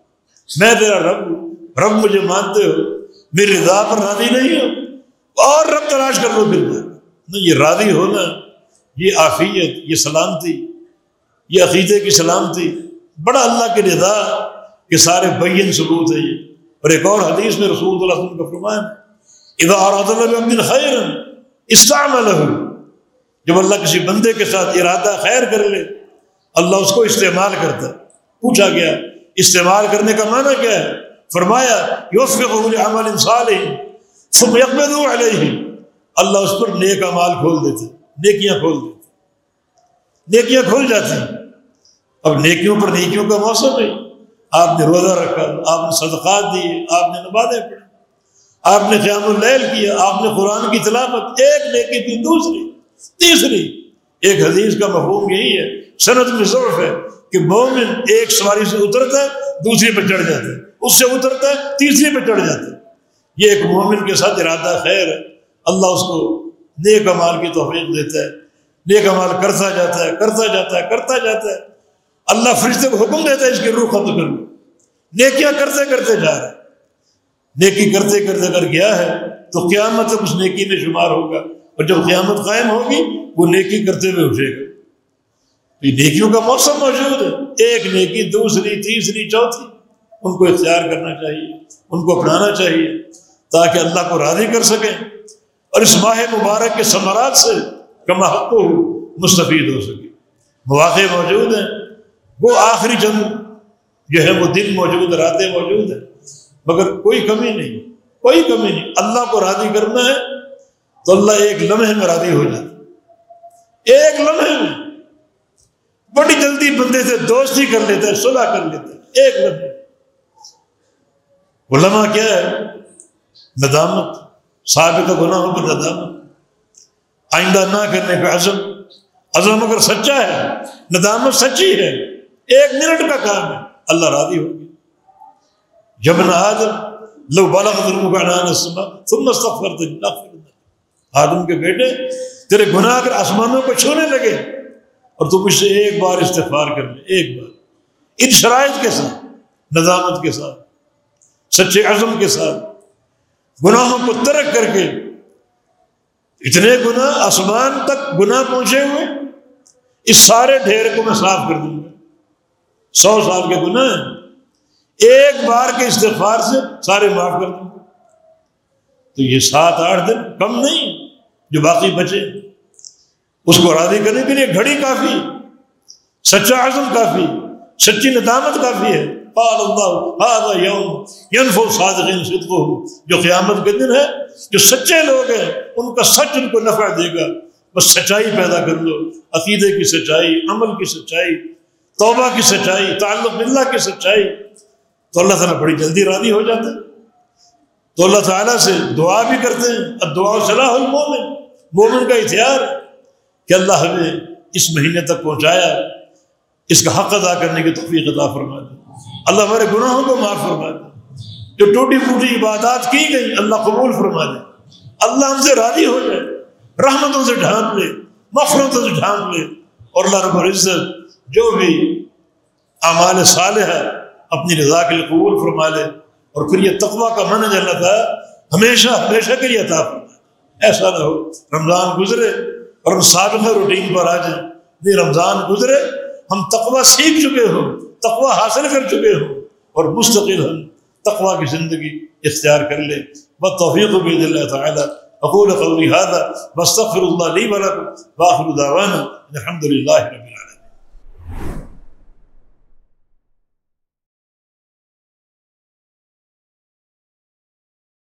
میں تیرا رب رب مجھے مانتے ہو، میری رضا پر راضی نہیں ہو، اور رب تلاش کر لو پھر نہیں، یہ راضی ہونا، یہ آفیت یہ سلامتی یہ عقیدے کی سلامتی، بڑا اللہ کی رضا کے سارے بین ثبوت ہے یہ۔ اور ایک اور حدیث میں رسول اللہ علیہ وسلم کا فرمان ادا خیر استعمال جب اللہ کسی بندے کے ساتھ ارادہ خیر کر لے، اللہ اس کو استعمال کرتا۔ ہے پوچھا گیا، استعمال کرنے کا معنی کیا ہے؟ فرمایا عمل انسان علیہ اللہ اس پر نیک امال کھول دیتے نیکیاں کھول دیتے نیکیاں کھول جاتی۔ ہیں اب نیکیوں پر نیکیوں کا موسم ہے۔ آپ نے روزہ رکھا، آپ نے صدقات دیے، آپ نے نمازیں پڑھی، آپ نے قیام اللیل کیا، آپ نے قرآن کی تلاوت۔ ایک نیکی تھی، دوسری، تیسری۔ ایک حدیث کا مفہوم یہی ہے صنعت میں ضرور ہے کہ مومن ایک سواری سے اترتا ہے، دوسری پہ چڑھ جاتا ہے۔ اس سے اترتا ہے، تیسری پہ چڑھ جاتا ہے۔ یہ ایک مومن کے ساتھ ارادہ خیر ہے۔ اللہ اس کو نیک امال کی توفیق دیتا ہے۔ نیک امال کرتا جاتا ہے، کرتا جاتا ہے، کرتا جاتا ہے۔ اللہ فرشتے کو حکم دیتا ہے اس کی روح ختم کر لو نیکیاں کرتے کرتے جا رہے نیکی کرتے کرتے اگر گیا ہے، تو قیامت تک اس نیکی میں شمار ہوگا۔ اور جب قیامت قائم ہوگی، وہ نیکی کرتے ہوئے اٹھے گا۔ یہ نیکیوں کا موسم موجود ہے۔ ایک نیکی دوسری، تیسری، چوتھی۔ ان کو اختیار کرنا چاہیے، ان کو اپنانا چاہیے، تاکہ اللہ کو راضی کر سکیں۔ اور اس ماہ مبارک کے ثمرات سے کما حق مستفید ہو سکے۔ مواقع موجود ہیں۔ وہ آخری چند جو ہے، وہ دن موجود، راتیں موجود ہیں۔ مگر کوئی کمی نہیں، کوئی کمی نہیں۔ اللہ کو راضی کرنا ہے تو اللہ ایک لمحے میں راضی ہو جاتا ایک لمحے میں۔ بڑی جلدی بندے سے دوستی کر لیتے ہیں صلح کر لیتے ہیں ایک لمحے وہ لمحہ کیا ہے؟ ندامت صاحب کا گناہ پر ندامت۔ آئندہ نہ کرنے کا عزم۔ عزم اگر سچا ہے، ندامت سچی ہے۔ ایک منٹ کا کام ہے۔ اللہ راضی ہو گیا۔ جب آدم لو بالا ظلم کا نان تم مستقبر آدم کے بیٹے، تیرے گناہ کر آسمانوں کو چھونے لگے، اور تو مجھ سے ایک بار استغفار کر لے، ایک بار۔ ان شرائط کے ساتھ ندامت کے ساتھ، سچے عزم کے ساتھ، گناہوں کو ترک کر کے، اتنے گناہ آسمان تک گناہ پہنچے ہوئے، اس سارے ڈھیر کو میں صاف کر دوں گا۔ سو سال کے گناہ ایک بار کے استغفار سے سارے معاف کر دوں گا تو یہ سات آٹھ دن کم نہیں، جو باقی بچے اس کو راضی کرنے کے لیے گھڑی کافی، سچا عزم کافی، سچی ندامت کافی ہے۔ قال اللہ یوم صادقین جو قیامت کے دن ہے، جو سچے لوگ ہیں، ان کا سچ ان کو نفع دے گا۔ بس سچائی پیدا کر لو۔ عقیدے کی سچائی، عمل کی سچائی توبہ کی سچائی، تعلق اللہ کی سچائی۔ تو اللہ تعالیٰ بڑی جلدی راضی ہو جاتے ہیں۔ تو اللہ تعالیٰ سے دعا بھی کرتے ہیں۔ اب دعا صلاح المومن۔ مومن کا اختیار کہ اللہ ہمیں اس مہینے تک پہنچایا۔ اس کا حق ادا کرنے کی توفیق عطا فرما دے۔ اللہ ہمارے گناہوں کو معاف فرما دے۔ جو ٹوٹی پھوٹی عبادات کی گئی، اللہ قبول فرما دے۔ اللہ ہم سے راضی ہو جائے۔ رحمتوں سے ڈھانپ لے مفرتوں سے ڈھانپ لے۔ اور اللہ رب العزت جو بھی اعمال صالح ہے اپنی رضا کے لیے قبول فرما لے اور پھر یہ تقوا کا من اللہ تھا ہمیشہ ہمیشہ کے لیے عطا فرما ایسا نہ ہو، رمضان گزرے اور ہم سابقہ روٹین پر آ جائیں نہیں، رمضان گزرے، ہم تقوا سیکھ چکے ہوں تقوا حاصل کر چکے ہوں اور مستقل ہم تقوا کی زندگی اختیار کر لیں۔ بس توفیق بھی اللہ تعالیٰ۔ اقول قولی هذا بستغفر اللہ لی ولکم واخر دعوانا الحمد للہ رب